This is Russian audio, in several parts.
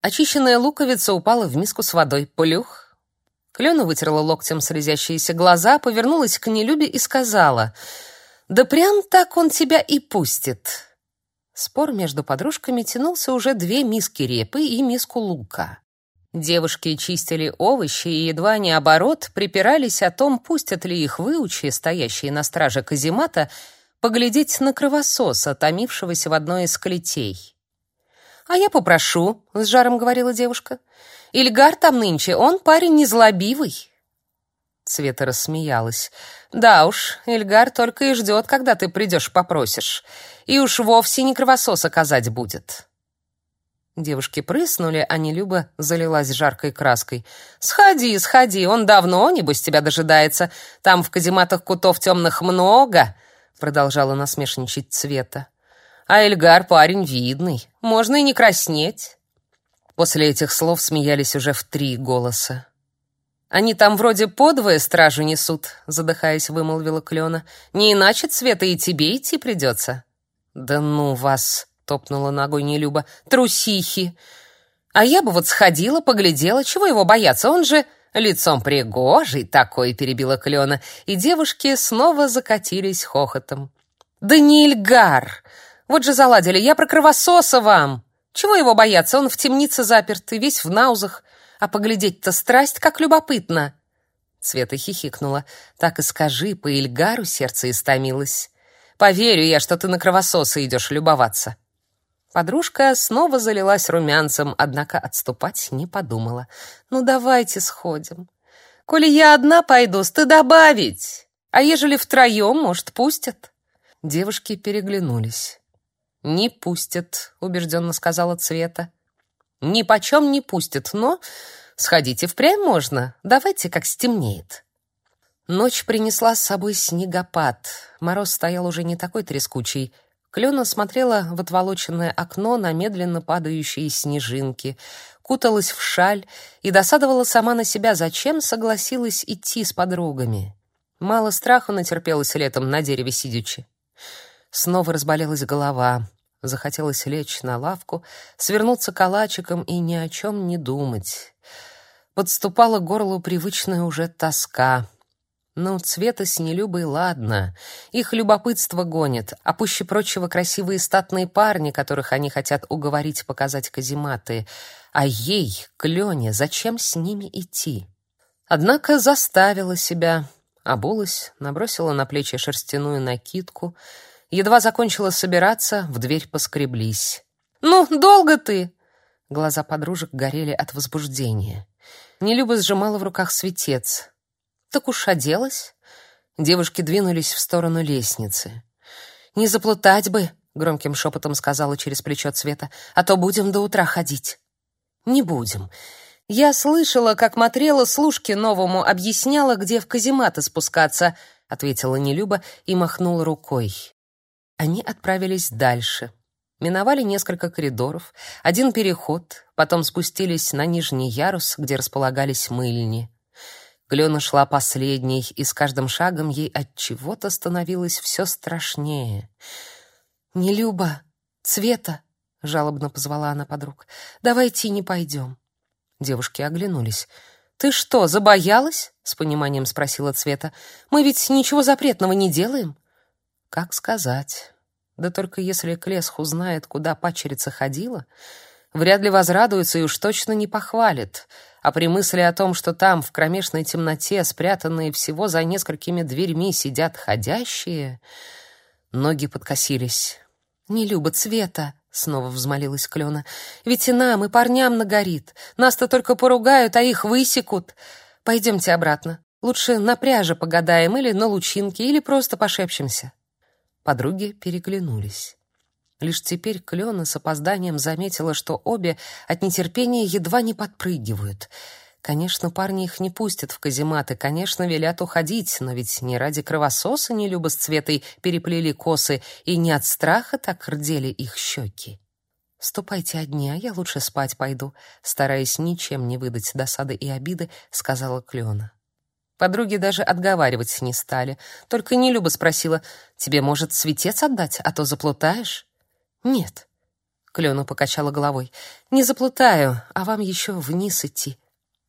Очищенная луковица упала в миску с водой. Плюх. Клена вытерла локтем слезящиеся глаза, повернулась к Нелюбе и сказала: "Да прям так он тебя и пустит". Спор между подружками тянулся уже две миски репы и миску лука. Девушки чистили овощи и едва не оборот припирались о том, пустят ли их выучи, стоящие на страже каземата, поглядеть на кровососа, томившегося в одной из клетей. «А я попрошу», — с жаром говорила девушка. «Ильгар там нынче, он парень незлобивый». Света рассмеялась. «Да уж, Ильгар только и ждет, когда ты придешь попросишь. И уж вовсе не кровосос оказать будет». Девушки прыснули, а Нелюба залилась жаркой краской. «Сходи, сходи, он давно, небось, тебя дожидается. Там в казематах кутов темных много», — продолжала насмешничать Цвета. А Эльгар парень видный, можно и не краснеть. После этих слов смеялись уже в три голоса. Они там вроде подвое стражу несут, задыхаясь, вымолвила Клена. Не иначе цвета и тебе идти придется. Да ну вас, топнула ногой Нелюба. Трусихи. А я бы вот сходила, поглядела, чего его бояться, он же лицом пригожий такой, перебила Клена, и девушки снова закатились хохотом. Да не Ильгар, вот же заладили, я про кровососа вам. Чего его бояться? Он в темнице заперт и весь в наузах. А поглядеть-то страсть, как любопытно. Света хихикнула. Так и скажи, по Ильгару сердце истомилось. Поверю я, что ты на кровососа идешь любоваться. Подружка снова залилась румянцем, однако отступать не подумала. Ну давайте сходим. Коли я одна пойду, ты добавить. А ежели втроем, может, пустят? Девушки переглянулись. «Не пустят», — убежденно сказала Цвета. «Ни почем не пустят, но сходите впрямь можно. Давайте, как стемнеет». Ночь принесла с собой снегопад. Мороз стоял уже не такой трескучий. Клена смотрела в отволоченное окно на медленно падающие снежинки, куталась в шаль и досадовала сама на себя, зачем согласилась идти с подругами. Мало страху натерпелась летом на дереве сидячи. Снова разболелась голова. Захотелось лечь на лавку, свернуться калачиком и ни о чем не думать. Подступала к горлу привычная уже тоска. Ну, Цвета с Нелюбой ладно. Их любопытство гонит, а пуще прочего красивые статные парни, которых они хотят уговорить показать казематы. А ей, Клёне, зачем с ними идти? Однако заставила себя, обулась, набросила на плечи шерстяную накидку — Едва закончила собираться, в дверь поскреблись. «Ну, долго ты?» Глаза подружек горели от возбуждения. Нелюба сжимала в руках светец. «Так уж оделась?» Девушки двинулись в сторону лестницы. «Не заплутать бы», — громким шепотом сказала через плечо Цвета, «а то будем до утра ходить». «Не будем. Я слышала, как Матрела служке новому объясняла, где в казематы спускаться», — ответила Нелюба и махнула рукой. Они отправились дальше. Миновали несколько коридоров, один переход, потом спустились на нижний ярус, где располагались мыльни. Глена шла последней, и с каждым шагом ей от чего-то становилось все страшнее. «Не Люба, Цвета!» — жалобно позвала она подруг. «Давайте не пойдем». Девушки оглянулись. «Ты что, забоялась?» — с пониманием спросила Цвета. «Мы ведь ничего запретного не делаем». Как сказать? Да только если Клесх узнает, куда пачерица ходила, вряд ли возрадуется и уж точно не похвалит. А при мысли о том, что там, в кромешной темноте, спрятанные всего за несколькими дверьми, сидят ходящие, ноги подкосились. «Не любят цвета», — снова взмолилась Клена. «Ведь и нам, и парням нагорит. Нас-то только поругают, а их высекут. Пойдемте обратно. Лучше на пляже погадаем или на лучинке, или просто пошепчемся». Подруги переглянулись. Лишь теперь Клена с опозданием заметила, что обе от нетерпения едва не подпрыгивают. Конечно, парни их не пустят в казематы, конечно, велят уходить, но ведь не ради кровососа не Люба с Цветой переплели косы, и не от страха так рдели их щеки. «Ступайте одни, а я лучше спать пойду», стараясь ничем не выдать досады и обиды, сказала Клена. Подруги даже отговаривать не стали. Только Нелюба спросила, «Тебе, может, светец отдать, а то заплутаешь?» «Нет». Клена покачала головой. Не заплутаю, а вам еще вниз идти.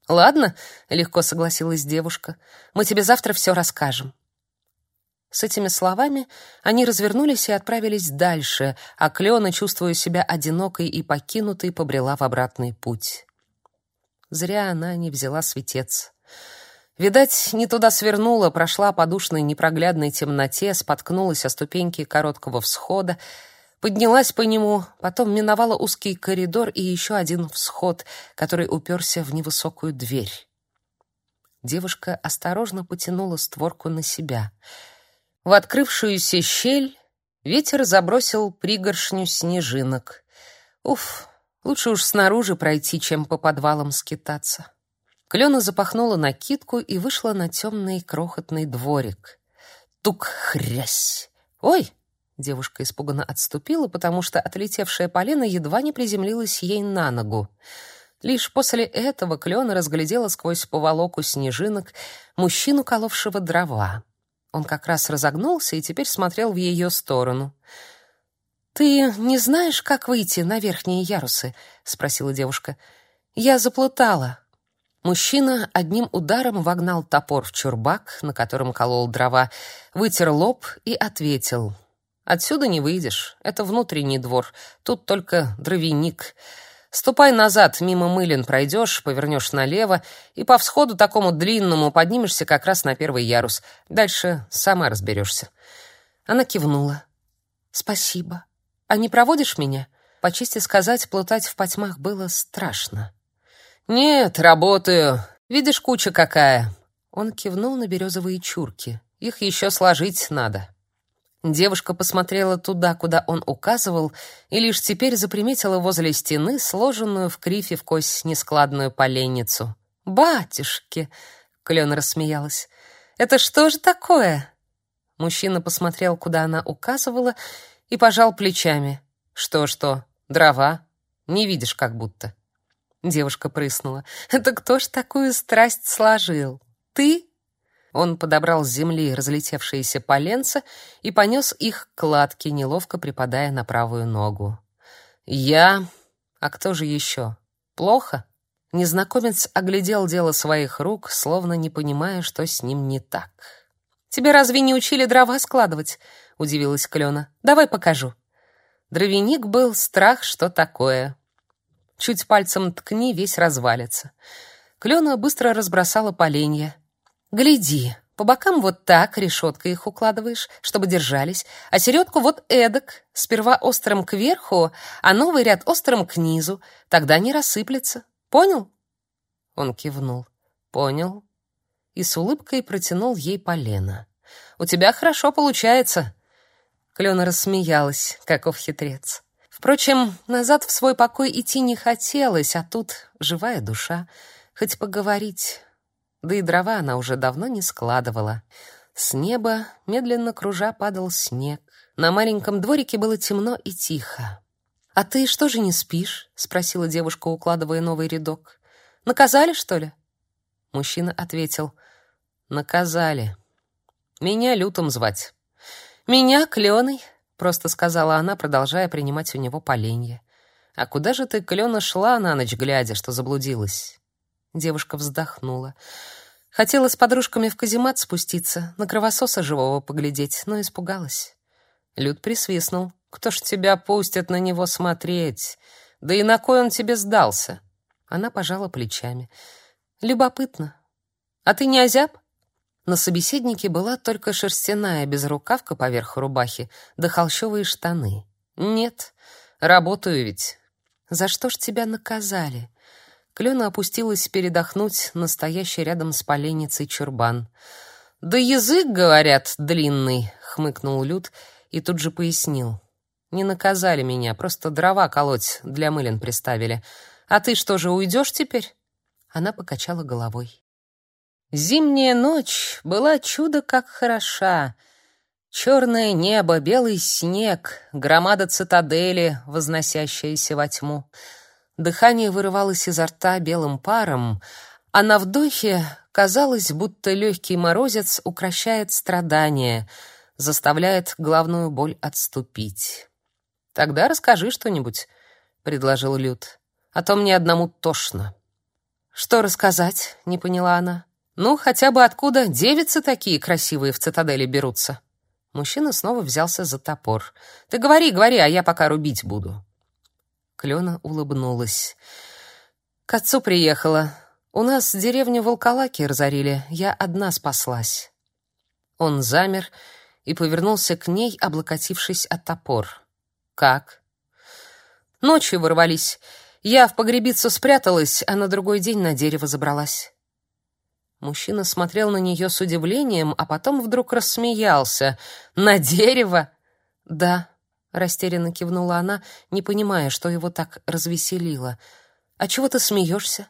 Ладно, легко согласилась девушка. Мы тебе завтра все расскажем. С этими словами они развернулись и отправились дальше, а Клена, чувствуя себя одинокой и покинутой, побрела в обратный путь. Зря она не взяла светец. Видать, не туда свернула, прошла по душной непроглядной темноте, споткнулась о ступеньки короткого всхода, поднялась по нему, потом миновала узкий коридор и еще один всход, который уперся в невысокую дверь. Девушка осторожно потянула створку на себя — в открывшуюся щель ветер забросил пригоршню снежинок. Уф, лучше уж снаружи пройти, чем по подвалам скитаться. Клена запахнула накидку и вышла на темный крохотный дворик. Тук-хрясь! Ой! Девушка испуганно отступила, потому что отлетевшая полена едва не приземлилась ей на ногу. Лишь после этого Клена разглядела сквозь поволоку снежинок мужчину, коловшего дрова. Он как раз разогнулся и теперь смотрел в ее сторону. «Ты не знаешь, как выйти на верхние ярусы?» — спросила девушка. «Я заплутала». Мужчина одним ударом вогнал топор в чурбак, на котором колол дрова, вытер лоб и ответил. «Отсюда не выйдешь. Это внутренний двор. Тут только дровяник. Ступай назад, мимо мылин пройдешь, повернешь налево, и по всходу такому длинному поднимешься как раз на первый ярус. Дальше сама разберешься». Она кивнула. «Спасибо. А не проводишь меня?» По чести сказать, плутать в потьмах было страшно. «Нет, работаю. Видишь, куча какая». Он кивнул на березовые чурки. «Их еще сложить надо». Девушка посмотрела туда, куда он указывал, и лишь теперь заприметила возле стены сложенную в крифе в кость нескладную поленницу. «Батюшки!» — Клен рассмеялась. «Это что же такое?» Мужчина посмотрел, куда она указывала, и пожал плечами. «Что-что? Дрова? Не видишь, как будто». Девушка прыснула. «Это кто ж такую страсть сложил? Ты он подобрал с земли разлетевшиеся поленца и понес их к кладке, неловко припадая на правую ногу. «Я? А кто же еще? Плохо?» Незнакомец оглядел дело своих рук, словно не понимая, что с ним не так. «Тебе разве не учили дрова складывать?» — удивилась Клена. «Давай покажу». Дровяник был страх, что такое. Чуть пальцем ткни, весь развалится. Клена быстро разбросала поленья. Гляди, по бокам вот так решеткой их укладываешь, чтобы держались, а середку вот эдак, сперва острым кверху, а новый ряд острым к низу, тогда не рассыплется. Понял? Он кивнул. Понял. И с улыбкой протянул ей полено. У тебя хорошо получается. Клена рассмеялась, каков хитрец. Впрочем, назад в свой покой идти не хотелось, а тут живая душа. Хоть поговорить, да и дрова она уже давно не складывала. С неба, медленно кружа, падал снег. На маленьком дворике было темно и тихо. «А ты что же не спишь?» — спросила девушка, укладывая новый рядок. «Наказали, что ли?» Мужчина ответил. «Наказали. Меня Лютом звать». «Меня Кленой», — просто сказала она, продолжая принимать у него поленья. «А куда же ты, Клена, шла на ночь глядя, что заблудилась?» Девушка вздохнула. Хотела с подружками в каземат спуститься, на кровососа живого поглядеть, но испугалась. Люд присвистнул. «Кто ж тебя пустит на него смотреть? Да и на кой он тебе сдался?» Она пожала плечами. «Любопытно. А ты не озяб?» На собеседнике была только шерстяная безрукавка поверх рубахи, да холщовые штаны. «Нет, работаю ведь». «За что ж тебя наказали?» Клена опустилась передохнуть настоящий рядом с поленницей чурбан. «Да язык, говорят, длинный», — хмыкнул Люд и тут же пояснил. «Не наказали меня, просто дрова колоть для мылин приставили. А ты что же, уйдешь теперь?» Она покачала головой. Зимняя ночь была чудо как хороша. Черное небо, белый снег, громада цитадели, возносящаяся во тьму — Дыхание вырывалось изо рта белым паром, а на вдохе казалось, будто легкий морозец укращает страдания, заставляет главную боль отступить. Тогда расскажи что-нибудь. предложил Люд. А то мне одному тошно. Что рассказать? не поняла она. Ну, хотя бы откуда девицы такие красивые в цитадели берутся? Мужчина снова взялся за топор. Ты говори, говори, а я пока рубить буду. Клена улыбнулась. К отцу приехала. У нас деревню Волколаки разорили. Я одна спаслась. Он замер и повернулся к ней, облокотившись о топор. Как? Ночью ворвались. Я в погребицу спряталась, а на другой день на дерево забралась. Мужчина смотрел на нее с удивлением, а потом вдруг рассмеялся. «На дерево?» «Да», — растерянно кивнула она, не понимая, что его так развеселило. «А чего ты смеешься?»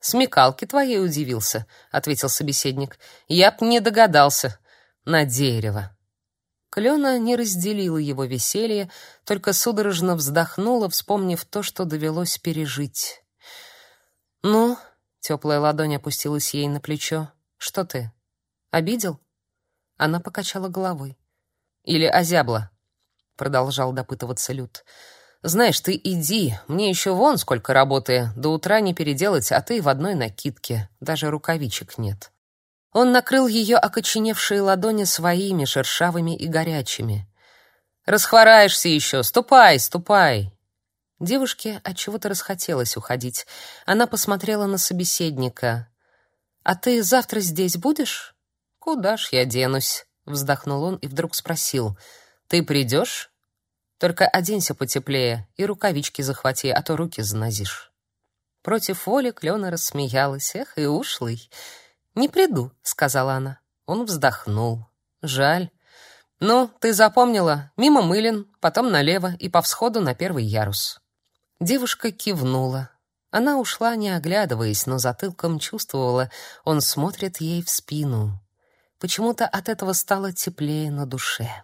«Смекалки твоей удивился», — ответил собеседник. «Я б не догадался. На дерево». Клена не разделила его веселье, только судорожно вздохнула, вспомнив то, что довелось пережить. «Ну?» — теплая ладонь опустилась ей на плечо. «Что ты? Обидел?» Она покачала головой. «Или озябла?» — продолжал допытываться Люд. «Знаешь, ты иди, мне еще вон сколько работы, до утра не переделать, а ты в одной накидке, даже рукавичек нет». Он накрыл ее окоченевшие ладони своими, шершавыми и горячими. «Расхвораешься еще! Ступай, ступай!» Девушке от чего то расхотелось уходить. Она посмотрела на собеседника. «А ты завтра здесь будешь?» «Куда ж я денусь?» — вздохнул он и вдруг спросил. «Ты придешь? Только оденься потеплее и рукавички захвати, а то руки занозишь». Против воли Клена рассмеялась. «Эх, и ушлый!» «Не приду», — сказала она. Он вздохнул. «Жаль. Ну, ты запомнила, мимо мылин, потом налево и по всходу на первый ярус». Девушка кивнула. Она ушла, не оглядываясь, но затылком чувствовала, он смотрит ей в спину. Почему-то от этого стало теплее на душе.